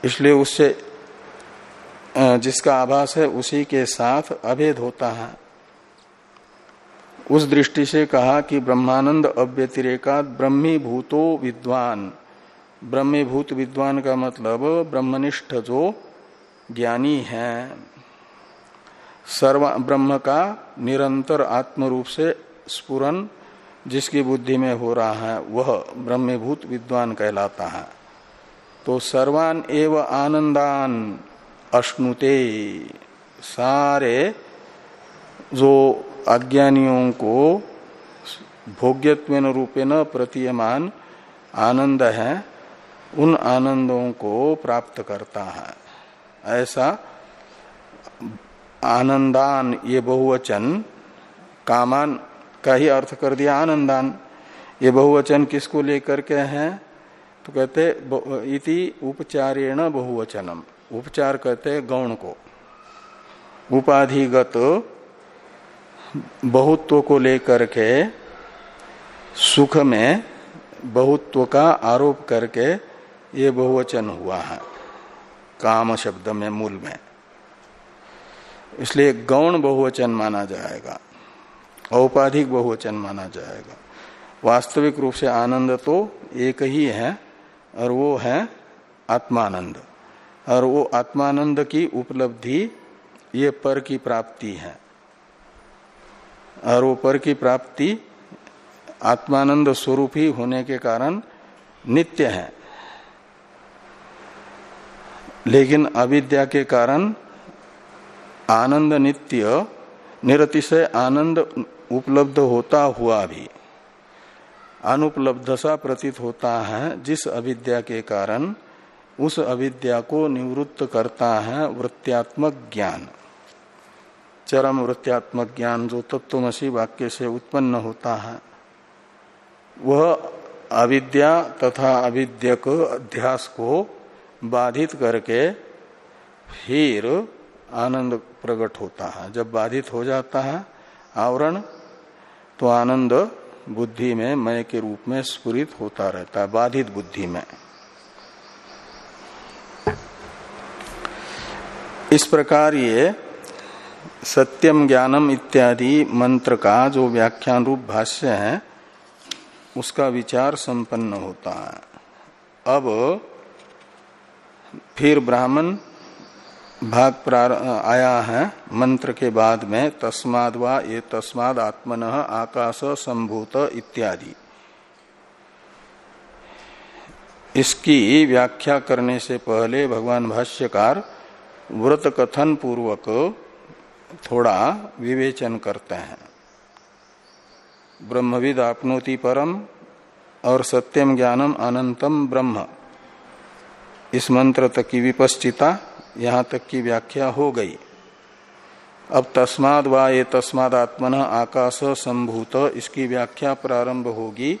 इसलिए उससे जिसका आभास है, उसी के साथ अभेद होता है। उस दृष्टि से कहा कि ब्रह्मानंद अव्यतिरेका ब्रह्मी भूतो विद्वान। ब्रह्मी भूत विद्वान का मतलब ब्रह्मनिष्ठ जो ज्ञानी है। सर्व ब्रह्म का निरंतर आत्म रूप से स्पुरन जिसकी बुद्धि में हो रहा है, वह ब्रह्मभूत विद्वान कहलाता है। तो सर्वान एव आनंदान अश्नुते, सारे जो अज्ञानियों को भोग्यत्व रूपेण प्रतीयमान आनंद है, उन आनंदों को प्राप्त करता है। ऐसा आनंदान ये बहुवचन, कामान का ही अर्थ कर दिया आनंदान। ये बहुवचन किसको लेकर के हैं? तो कहते इति उपचारेण बहुवचनम। उपचार कहते गौण को। उपाधिगत बहुत्व को लेकर के सुख में बहुत्व का आरोप करके ये बहुवचन हुआ है, काम शब्द में, मूल में। इसलिए गौण बहुवचन माना जाएगा, औपाधिक बहुवचन माना जाएगा। वास्तविक रूप से आनंद तो एक ही है, और वो है आत्मानंद। और वो आत्मानंद की उपलब्धि ये पर की प्राप्ति है। और वो पर की प्राप्ति आत्मानंद स्वरूप ही होने के कारण नित्य है। लेकिन अविद्या के कारण आनंद नित्य, निरतिशय आनंद उपलब्ध होता हुआ भी अनुपलब्ध सा प्रतीत होता है, जिस अविद्या के कारण उस अविद्या को निवृत्त करता है वृत्त्यात्मक ज्ञान। चरम वृत्त्यात्मक ज्ञान जो तत्वमसी वाक्य से उत्पन्न होता है, वह अविद्या तथा अविद्यक अध्यास को बाधित करके फिर आनंद प्रकट होता है। जब बाधित हो जाता है आवरण तो आनंद बुद्धि में मय के रूप में स्फुरित होता रहता है, बाधित बुद्धि में। इस प्रकार ये सत्यम ज्ञानम इत्यादि मंत्र का जो व्याख्यान रूप भाष्य है, उसका विचार संपन्न होता है। अब फिर ब्राह्मण भाग आया है मंत्र के बाद में, तस्माद वा ये तस्माद आत्मन आकाश संभूत इत्यादि। इसकी व्याख्या करने से पहले भगवान भाष्यकार व्रत कथन पूर्वक थोड़ा विवेचन करते हैं। ब्रह्मविद आपनोति परम और सत्यम ज्ञानम अनंतम ब्रह्म। इस मंत्र तक की विपश्चिता यहाँ तक की व्याख्या हो गई। अब तस्माद वा ये तस्माद आत्मन आकाश संभूत, इसकी व्याख्या प्रारंभ होगी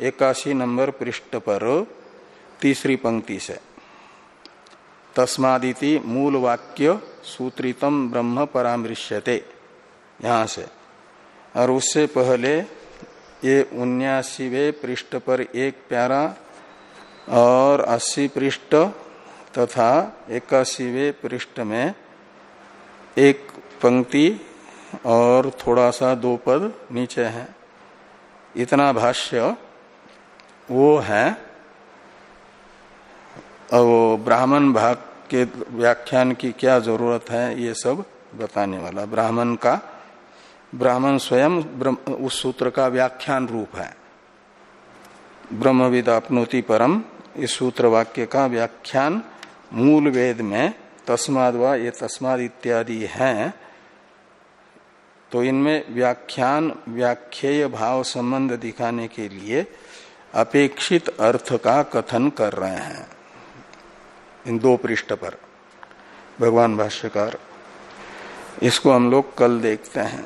एकाशी नंबर पृष्ठ पर, तीसरी पंक्ति से। तस्मादिति मूल वाक्य सूत्रितम ब्रह्म परामृश्यते। यहाँ से। और उससे पहले ये उन्यासीवे पृष्ठ पर एक प्यारा और अस्सी पृष्ठ तथा इक्यासीवे पृष्ठ में एक पंक्ति और थोड़ा सा दो पद नीचे है। इतना भाष्य वो है, वो ब्राह्मण भाग के व्याख्यान की क्या ज़रूरत है, ये सब बताने वाला। ब्राह्मण का, ब्राह्मण स्वयं उस सूत्र का व्याख्यान रूप है। ब्रह्मविद अपनोति परम, इस सूत्र वाक्य का व्याख्यान मूल वेद में तस्माद व ये तस्माद इत्यादि हैं। तो इनमें व्याख्यान, व्याख्येय भाव संबंध दिखाने के लिए अपेक्षित अर्थ का कथन कर रहे हैं। इन दो पृष्ठ पर। भगवान भाष्यकार इसको हम लोग कल देखते हैं।